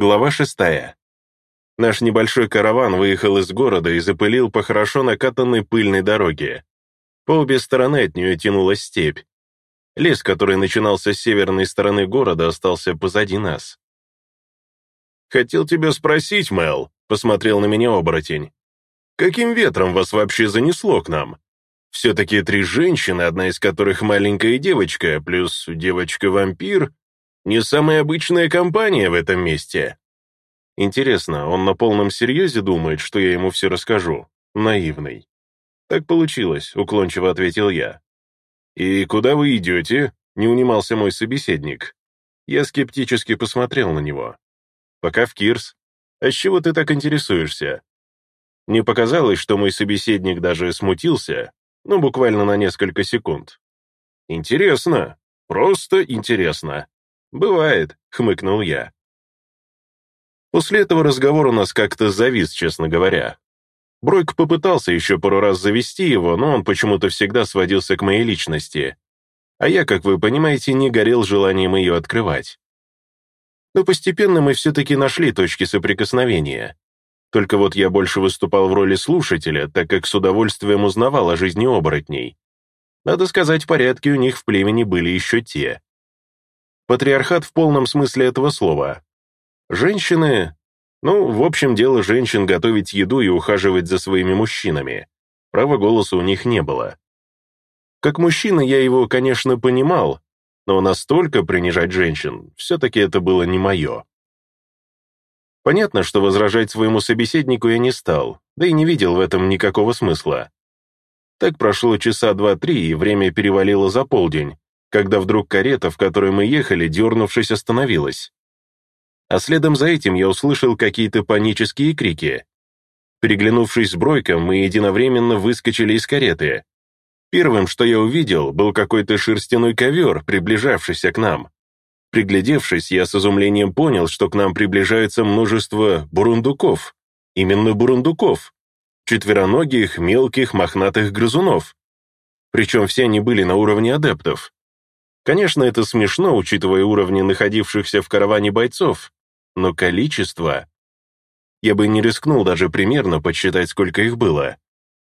Глава шестая. Наш небольшой караван выехал из города и запылил по хорошо накатанной пыльной дороге. По обе стороны от нее тянулась степь. Лес, который начинался с северной стороны города, остался позади нас. «Хотел тебя спросить, Мел», — посмотрел на меня оборотень. «Каким ветром вас вообще занесло к нам? Все-таки три женщины, одна из которых маленькая девочка, плюс девочка-вампир, не самая обычная компания в этом месте. Интересно, он на полном серьезе думает, что я ему все расскажу? Наивный. Так получилось, уклончиво ответил я. «И куда вы идете?» — не унимался мой собеседник. Я скептически посмотрел на него. «Пока в Кирс. А с чего ты так интересуешься?» Мне показалось, что мой собеседник даже смутился, ну, буквально на несколько секунд. «Интересно, просто интересно», «Бывает», — хмыкнул я. После этого разговор у нас как-то завис, честно говоря. Бройк попытался еще пару раз завести его, но он почему-то всегда сводился к моей личности. А я, как вы понимаете, не горел желанием ее открывать. Но постепенно мы все-таки нашли точки соприкосновения. Только вот я больше выступал в роли слушателя, так как с удовольствием узнавал о жизни оборотней. Надо сказать, порядки у них в племени были еще те. Патриархат в полном смысле этого слова. Женщины... Ну, в общем, дело женщин готовить еду и ухаживать за своими мужчинами. Права голоса у них не было. Как мужчина я его, конечно, понимал, но настолько принижать женщин, все-таки это было не мое. Понятно, что возражать своему собеседнику я не стал, да и не видел в этом никакого смысла. Так прошло часа два-три, и время перевалило за полдень, когда вдруг карета, в которой мы ехали, дернувшись, остановилась. А следом за этим я услышал какие-то панические крики. Переглянувшись с Бройком, мы единовременно выскочили из кареты. Первым, что я увидел, был какой-то шерстяной ковер, приближавшийся к нам. Приглядевшись, я с изумлением понял, что к нам приближается множество бурундуков. Именно бурундуков. Четвероногих, мелких, мохнатых грызунов. Причем все они были на уровне адептов. Конечно, это смешно, учитывая уровни находившихся в караване бойцов, но количество... Я бы не рискнул даже примерно подсчитать, сколько их было.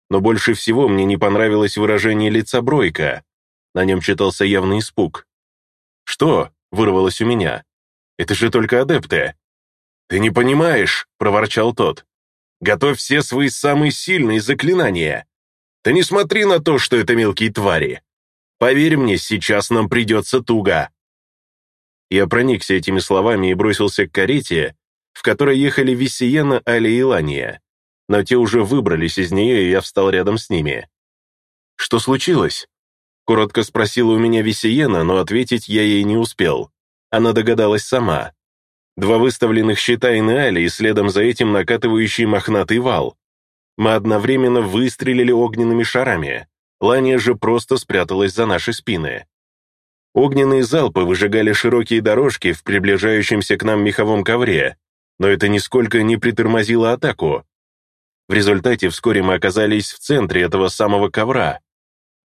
Но больше всего мне не понравилось выражение лица Бройка. На нем читался явный испуг. «Что?» — вырвалось у меня. «Это же только адепты». «Ты не понимаешь», — проворчал тот. «Готовь все свои самые сильные заклинания. Ты не смотри на то, что это мелкие твари. Поверь мне, сейчас нам придется туго». Я проникся этими словами и бросился к карете, в которой ехали Виссиена, Али и Лания. Но те уже выбрались из нее, и я встал рядом с ними. «Что случилось?» Коротко спросила у меня Виссиена, но ответить я ей не успел. Она догадалась сама. Два выставленных щита и Али, и следом за этим накатывающий мохнатый вал. Мы одновременно выстрелили огненными шарами. Лания же просто спряталась за наши спины. Огненные залпы выжигали широкие дорожки в приближающемся к нам меховом ковре, но это нисколько не притормозило атаку. В результате вскоре мы оказались в центре этого самого ковра.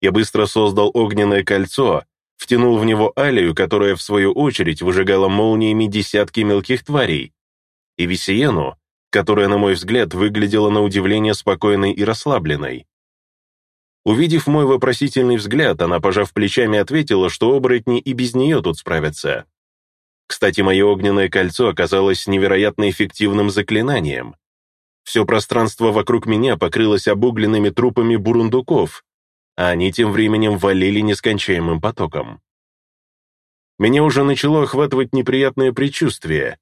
Я быстро создал огненное кольцо, втянул в него алию, которая в свою очередь выжигала молниями десятки мелких тварей, и Висиену, которая, на мой взгляд, выглядела на удивление спокойной и расслабленной. Увидев мой вопросительный взгляд, она, пожав плечами, ответила, что оборотни и без нее тут справятся. Кстати, мое огненное кольцо оказалось невероятно эффективным заклинанием. Все пространство вокруг меня покрылось обугленными трупами бурундуков, а они тем временем валили нескончаемым потоком. Меня уже начало охватывать неприятное предчувствие.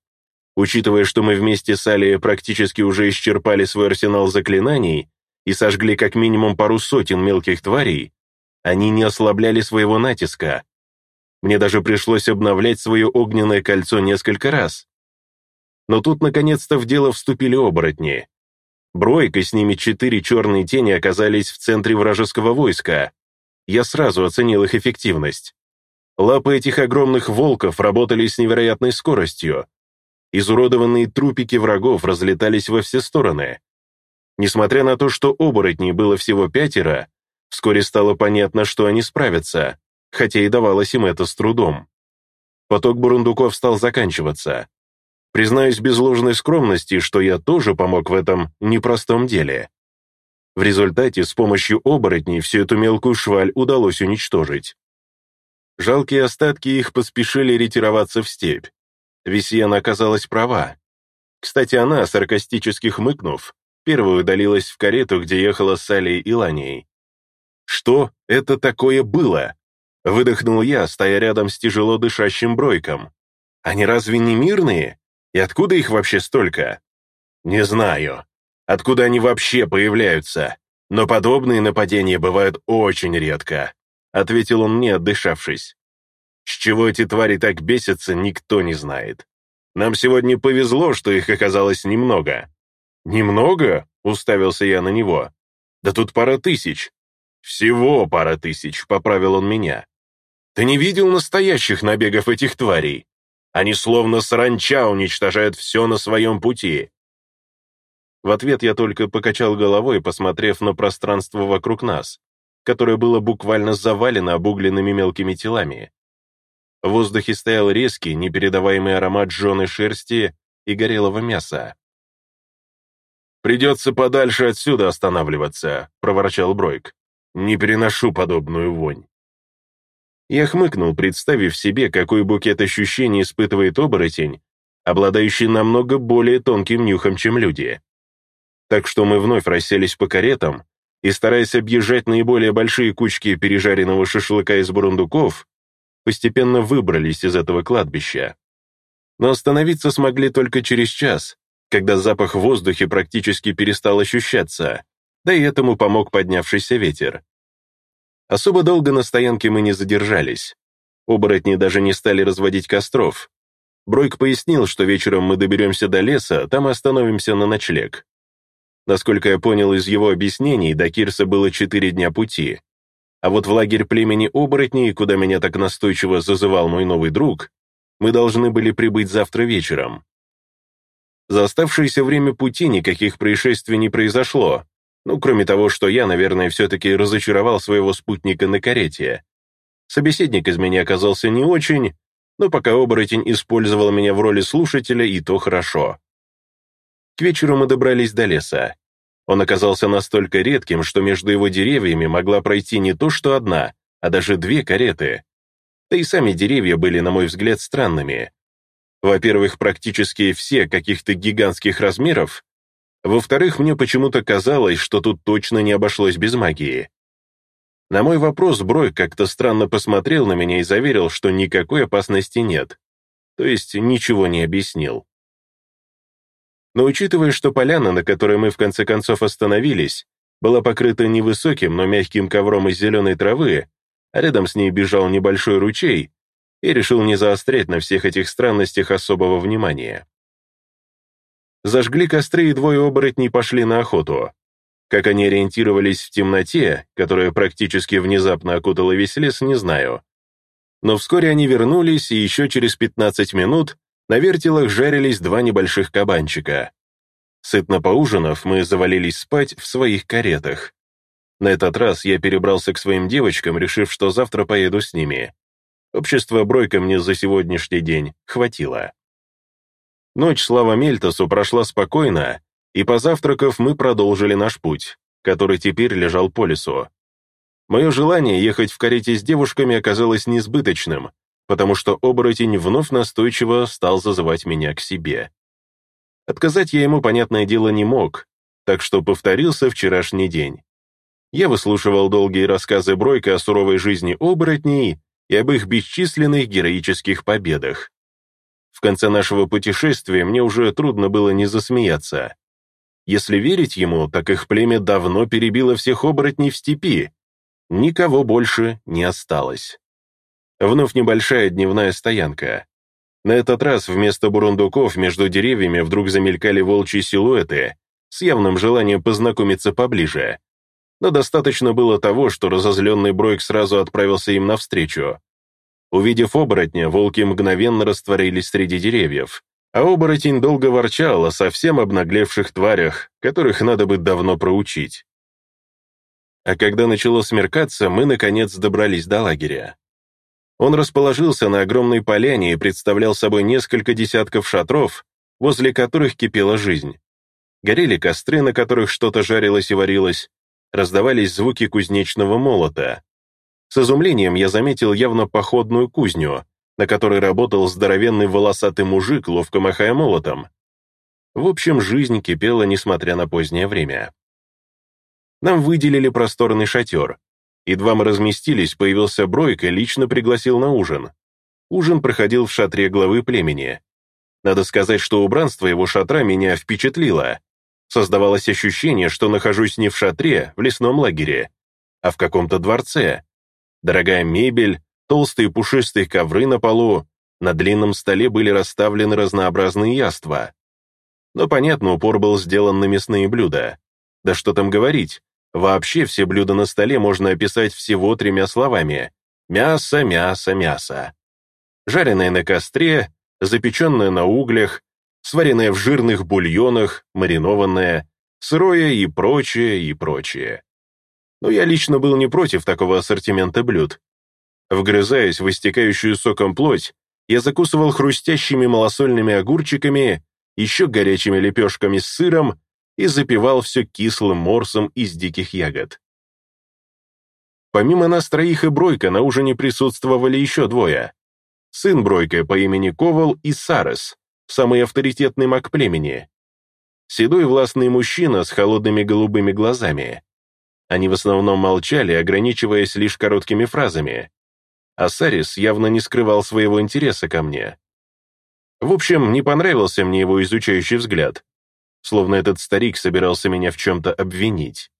Учитывая, что мы вместе с Алией практически уже исчерпали свой арсенал заклинаний, и сожгли как минимум пару сотен мелких тварей, они не ослабляли своего натиска. Мне даже пришлось обновлять свое огненное кольцо несколько раз. Но тут наконец-то в дело вступили оборотни. Бройка с ними четыре черные тени оказались в центре вражеского войска. Я сразу оценил их эффективность. Лапы этих огромных волков работали с невероятной скоростью. Изуродованные трупики врагов разлетались во все стороны. Несмотря на то, что оборотней было всего пятеро, вскоре стало понятно, что они справятся, хотя и давалось им это с трудом. Поток бурундуков стал заканчиваться. Признаюсь без ложной скромности, что я тоже помог в этом непростом деле. В результате с помощью оборотней всю эту мелкую шваль удалось уничтожить. Жалкие остатки их поспешили ретироваться в степь. Весьена оказалась права. Кстати, она, саркастически хмыкнув, первой удалилась в карету, где ехала с Алией и Ланией. «Что это такое было?» Выдохнул я, стоя рядом с тяжело дышащим Бройком. «Они разве не мирные? И откуда их вообще столько?» «Не знаю. Откуда они вообще появляются? Но подобные нападения бывают очень редко», ответил он мне, отдышавшись. С чего эти твари так бесятся, никто не знает. Нам сегодня повезло, что их оказалось немного. Немного? Уставился я на него. Да тут пара тысяч. Всего пара тысяч, поправил он меня. Ты не видел настоящих набегов этих тварей? Они словно саранча уничтожают все на своем пути. В ответ я только покачал головой, посмотрев на пространство вокруг нас, которое было буквально завалено обугленными мелкими телами. В воздухе стоял резкий, непередаваемый аромат жженой шерсти и горелого мяса. «Придется подальше отсюда останавливаться», — проворчал Бройк. «Не переношу подобную вонь». Я хмыкнул, представив себе, какой букет ощущений испытывает оборотень, обладающий намного более тонким нюхом, чем люди. Так что мы вновь расселись по каретам и, стараясь объезжать наиболее большие кучки пережаренного шашлыка из бурундуков, постепенно выбрались из этого кладбища. Но остановиться смогли только через час, когда запах в воздухе практически перестал ощущаться, да и этому помог поднявшийся ветер. Особо долго на стоянке мы не задержались. Оборотни даже не стали разводить костров. Бройк пояснил, что вечером мы доберемся до леса, там остановимся на ночлег. Насколько я понял из его объяснений, до Кирса было четыре дня пути. А вот в лагерь племени оборотней, куда меня так настойчиво зазывал мой новый друг, мы должны были прибыть завтра вечером. За оставшееся время пути никаких происшествий не произошло, ну, кроме того, что я, наверное, все-таки разочаровал своего спутника на карете. Собеседник из меня оказался не очень, но пока оборотень использовал меня в роли слушателя, и то хорошо. К вечеру мы добрались до леса. Он оказался настолько редким, что между его деревьями могла пройти не то что одна, а даже две кареты. Да и сами деревья были, на мой взгляд, странными. Во-первых, практически все каких-то гигантских размеров. Во-вторых, мне почему-то казалось, что тут точно не обошлось без магии. На мой вопрос Брой как-то странно посмотрел на меня и заверил, что никакой опасности нет. То есть ничего не объяснил. Но учитывая, что поляна, на которой мы в конце концов остановились, была покрыта невысоким, но мягким ковром из зеленой травы, а рядом с ней бежал небольшой ручей, и решил не заострять на всех этих странностях особого внимания. Зажгли костры, и двое оборотней пошли на охоту. Как они ориентировались в темноте, которая практически внезапно окутала весь лес, не знаю. Но вскоре они вернулись, и еще через 15 минут на вертелах жарились два небольших кабанчика. Сытно поужинав, мы завалились спать в своих каретах. На этот раз я перебрался к своим девочкам, решив, что завтра поеду с ними. Общество Бройка мне за сегодняшний день хватило. Ночь слава Мельтосу прошла спокойно, и позавтракав мы продолжили наш путь, который теперь лежал по лесу. Мое желание ехать в карете с девушками оказалось несбыточным, потому что оборотень вновь настойчиво стал зазывать меня к себе. Отказать я ему, понятное дело, не мог, так что повторился вчерашний день. Я выслушивал долгие рассказы Бройка о суровой жизни оборотней и об их бесчисленных героических победах. В конце нашего путешествия мне уже трудно было не засмеяться. Если верить ему, так их племя давно перебило всех оборотней в степи. Никого больше не осталось. Вновь небольшая дневная стоянка. На этот раз вместо бурундуков между деревьями вдруг замелькали волчьи силуэты с явным желанием познакомиться поближе. Но достаточно было того, что разозленный Бройк сразу отправился им навстречу. Увидев оборотня, волки мгновенно растворились среди деревьев, а оборотень долго ворчал о совсем обнаглевших тварях, которых надо бы давно проучить. А когда начало смеркаться, мы, наконец, добрались до лагеря. Он расположился на огромной поляне и представлял собой несколько десятков шатров, возле которых кипела жизнь. Горели костры, на которых что-то жарилось и варилось, раздавались звуки кузнечного молота. С изумлением я заметил явно походную кузню, на которой работал здоровенный волосатый мужик, ловко махая молотом. В общем, жизнь кипела, несмотря на позднее время. Нам выделили просторный шатер. Едва мы разместились, появился Бройк и лично пригласил на ужин. Ужин проходил в шатре главы племени. Надо сказать, что убранство его шатра меня впечатлило. Создавалось ощущение, что нахожусь не в шатре, в лесном лагере, а в каком-то дворце. Дорогая мебель, толстые пушистые ковры на полу, на длинном столе были расставлены разнообразные яства. Но, понятно, упор был сделан на мясные блюда. Да что там говорить, вообще все блюда на столе можно описать всего тремя словами. Мясо, мясо, мясо. Жареное на костре, запеченное на углях, сваренное в жирных бульонах, маринованное, сырое и прочее, и прочее. Но я лично был не против такого ассортимента блюд. Вгрызаясь в истекающую соком плоть, я закусывал хрустящими малосольными огурчиками, еще горячими лепешками с сыром и запивал все кислым морсом из диких ягод. Помимо нас троих и Бройка на ужине присутствовали еще двое. Сын Бройка по имени Ковал и Сарес, самый авторитетный маг племени. Седой властный мужчина с холодными голубыми глазами. Они в основном молчали, ограничиваясь лишь короткими фразами. А Сарис явно не скрывал своего интереса ко мне. В общем, не понравился мне его изучающий взгляд, словно этот старик собирался меня в чем-то обвинить.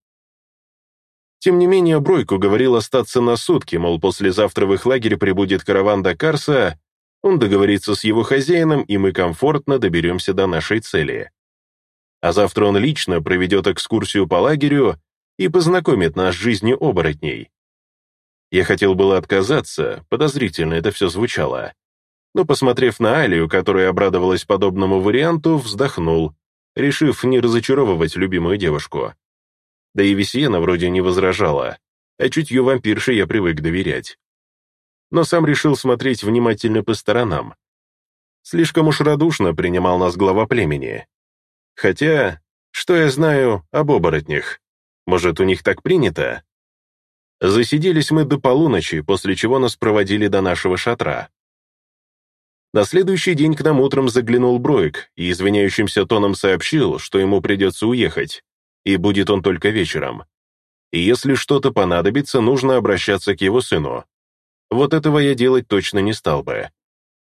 Тем не менее, Бройку говорил остаться на сутки, мол, послезавтра в их лагерь прибудет караван до Карса, он договорится с его хозяином, и мы комфортно доберемся до нашей цели. А завтра он лично проведет экскурсию по лагерю и познакомит нас с жизнью оборотней. Я хотел было отказаться, подозрительно это все звучало но, посмотрев на Алию, которая обрадовалась подобному варианту, вздохнул, решив не разочаровывать любимую девушку. Да и Весьена вроде не возражала, а чутью вампирши я привык доверять. Но сам решил смотреть внимательно по сторонам. Слишком уж радушно принимал нас глава племени. Хотя, что я знаю об оборотнях? Может, у них так принято? Засиделись мы до полуночи, после чего нас проводили до нашего шатра. На следующий день к нам утром заглянул Броик и извиняющимся тоном сообщил, что ему придется уехать, и будет он только вечером. И если что-то понадобится, нужно обращаться к его сыну. Вот этого я делать точно не стал бы.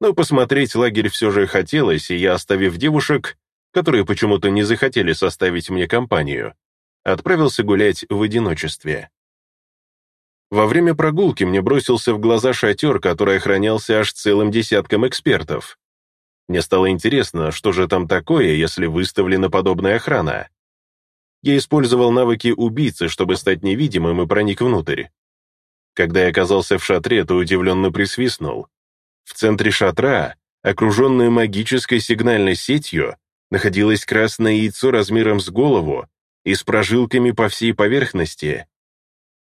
Но посмотреть лагерь все же хотелось, и я, оставив девушек, которые почему-то не захотели составить мне компанию, отправился гулять в одиночестве. Во время прогулки мне бросился в глаза шатер, который охранялся аж целым десятком экспертов. Мне стало интересно, что же там такое, если выставлена подобная охрана. Я использовал навыки убийцы, чтобы стать невидимым и проник внутрь. Когда я оказался в шатре, то удивленно присвистнул. В центре шатра, окруженное магической сигнальной сетью, находилось красное яйцо размером с голову и с прожилками по всей поверхности.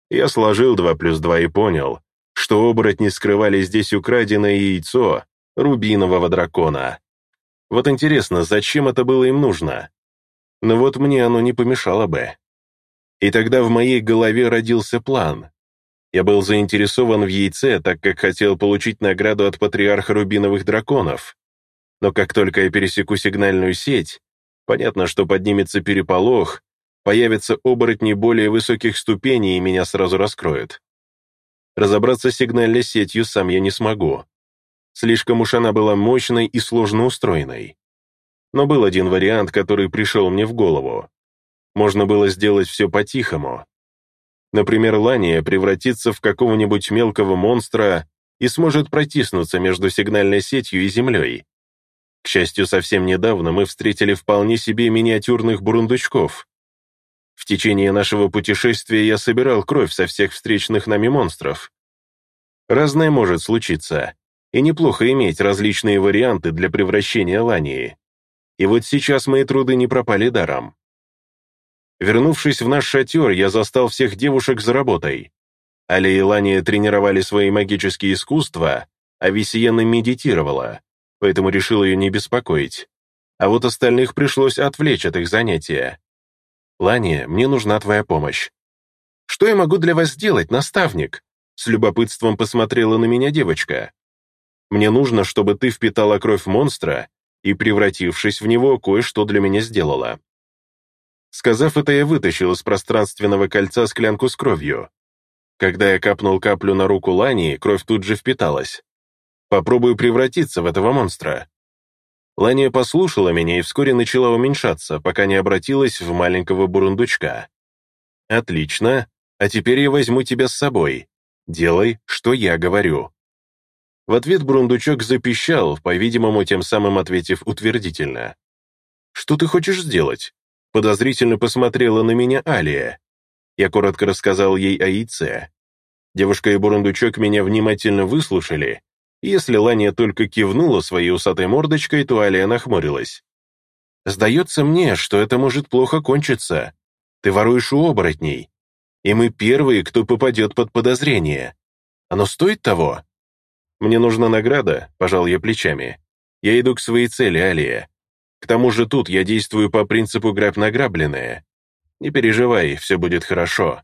Я сложил два плюс два и понял, что оборотни скрывали здесь украденное яйцо рубинового дракона. Вот интересно, зачем это было им нужно? Но вот мне оно не помешало бы. И тогда в моей голове родился план. Я был заинтересован в яйце, так как хотел получить награду от патриарха рубиновых драконов. Но как только я пересеку сигнальную сеть, понятно, что поднимется переполох, Появятся оборотни более высоких ступеней, и меня сразу раскроют. Разобраться с сигнальной сетью сам я не смогу. Слишком уж она была мощной и сложно устроенной. Но был один вариант, который пришел мне в голову. Можно было сделать все по-тихому. Например, Лания превратится в какого-нибудь мелкого монстра и сможет протиснуться между сигнальной сетью и землей. К счастью, совсем недавно мы встретили вполне себе миниатюрных бурундучков, в течение нашего путешествия я собирал кровь со всех встречных нами монстров. Разное может случиться, и неплохо иметь различные варианты для превращения лании. И вот сейчас мои труды не пропали даром. Вернувшись в наш шатер, я застал всех девушек за работой. Али и Лания тренировали свои магические искусства, а Висиена медитировала, поэтому решил ее не беспокоить. а вот остальных пришлось отвлечь от их занятия. «Лания, мне нужна твоя помощь». «Что я могу для вас сделать, наставник?» С любопытством посмотрела на меня девочка. «Мне нужно, чтобы ты впитала кровь монстра и, превратившись в него, кое-что для меня сделала». Сказав это, я вытащил из пространственного кольца склянку с кровью. Когда я капнул каплю на руку Лани, кровь тут же впиталась. Попробую превратиться в этого монстра. Лания послушала меня и вскоре начала уменьшаться, пока не обратилась в маленького бурундучка. «Отлично, а теперь я возьму тебя с собой. Делай, что я говорю». В ответ бурундучок запищал, по-видимому, тем самым ответив утвердительно. «Что ты хочешь сделать?» Подозрительно посмотрела на меня Алия. Я коротко рассказал ей о яйце. Девушка и бурундучок меня внимательно выслушали. Если Ланя только кивнула своей усатой мордочкой, то Алия нахмурилась. «Сдается мне, что это может плохо кончиться. Ты воруешь у оборотней. И мы первые, кто попадет под подозрение. Оно стоит того?» «Мне нужна награда», — пожал я плечами. «Я иду к своей цели, Алия. К тому же тут я действую по принципу грабь награбленное. Не переживай, все будет хорошо».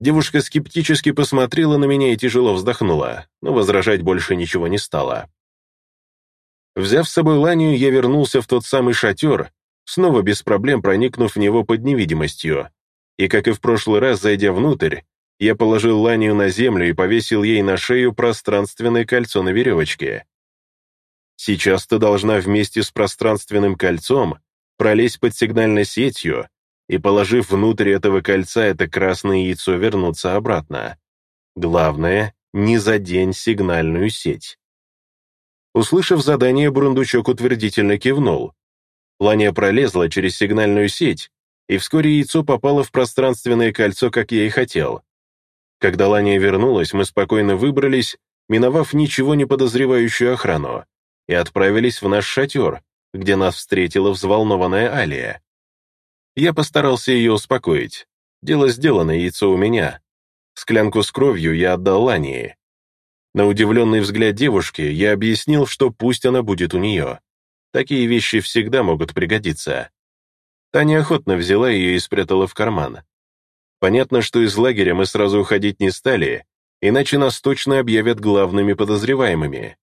Девушка скептически посмотрела на меня и тяжело вздохнула, но возражать больше ничего не стала. Взяв с собой Ланию, я вернулся в тот самый шатер, снова без проблем проникнув в него под невидимостью. И, как и в прошлый раз, зайдя внутрь, я положил Ланию на землю и повесил ей на шею пространственное кольцо на веревочке. Сейчас ты должна вместе с пространственным кольцом пролезть под сигнальной сетью и, положив внутрь этого кольца это красное яйцо, вернуться обратно. Главное, не задень сигнальную сеть. Услышав задание, Брундучок утвердительно кивнул. Ланя пролезла через сигнальную сеть, и вскоре яйцо попало в пространственное кольцо, как я и хотел. Когда Ланя вернулась, мы спокойно выбрались, миновав ничего не подозревающую охрану, и отправились в наш шатер, где нас встретила взволнованная Алия. Я постарался ее успокоить. Дело сделано, яйцо у меня. Склянку с кровью я отдал Лании. На удивленный взгляд девушки я объяснил, что пусть она будет у нее. Такие вещи всегда могут пригодиться. Таня охотно взяла ее и спрятала в карман. Понятно, что из лагеря мы сразу уходить не стали, иначе нас точно объявят главными подозреваемыми.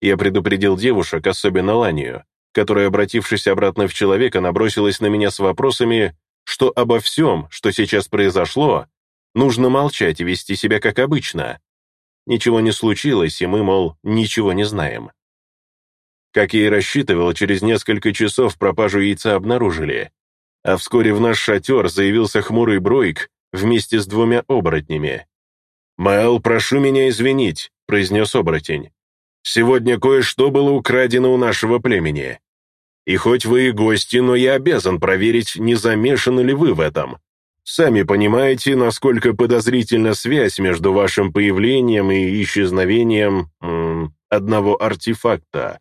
Я предупредил девушек, особенно Ланию, которая, обратившись обратно в человека, набросилась на меня с вопросами, что обо всем, что сейчас произошло, нужно молчать и вести себя как обычно. Ничего не случилось, и мы, мол, ничего не знаем. Как я и рассчитывал, через несколько часов пропажу яйца обнаружили, а вскоре в наш шатер заявился хмурый Бройк вместе с двумя оборотнями. «Мэл, прошу меня извинить», — произнес оборотень. «Сегодня кое-что было украдено у нашего племени. И хоть вы и гости, но я обязан проверить, не замешаны ли вы в этом. Сами понимаете, насколько подозрительна связь между вашим появлением и исчезновением м, одного артефакта.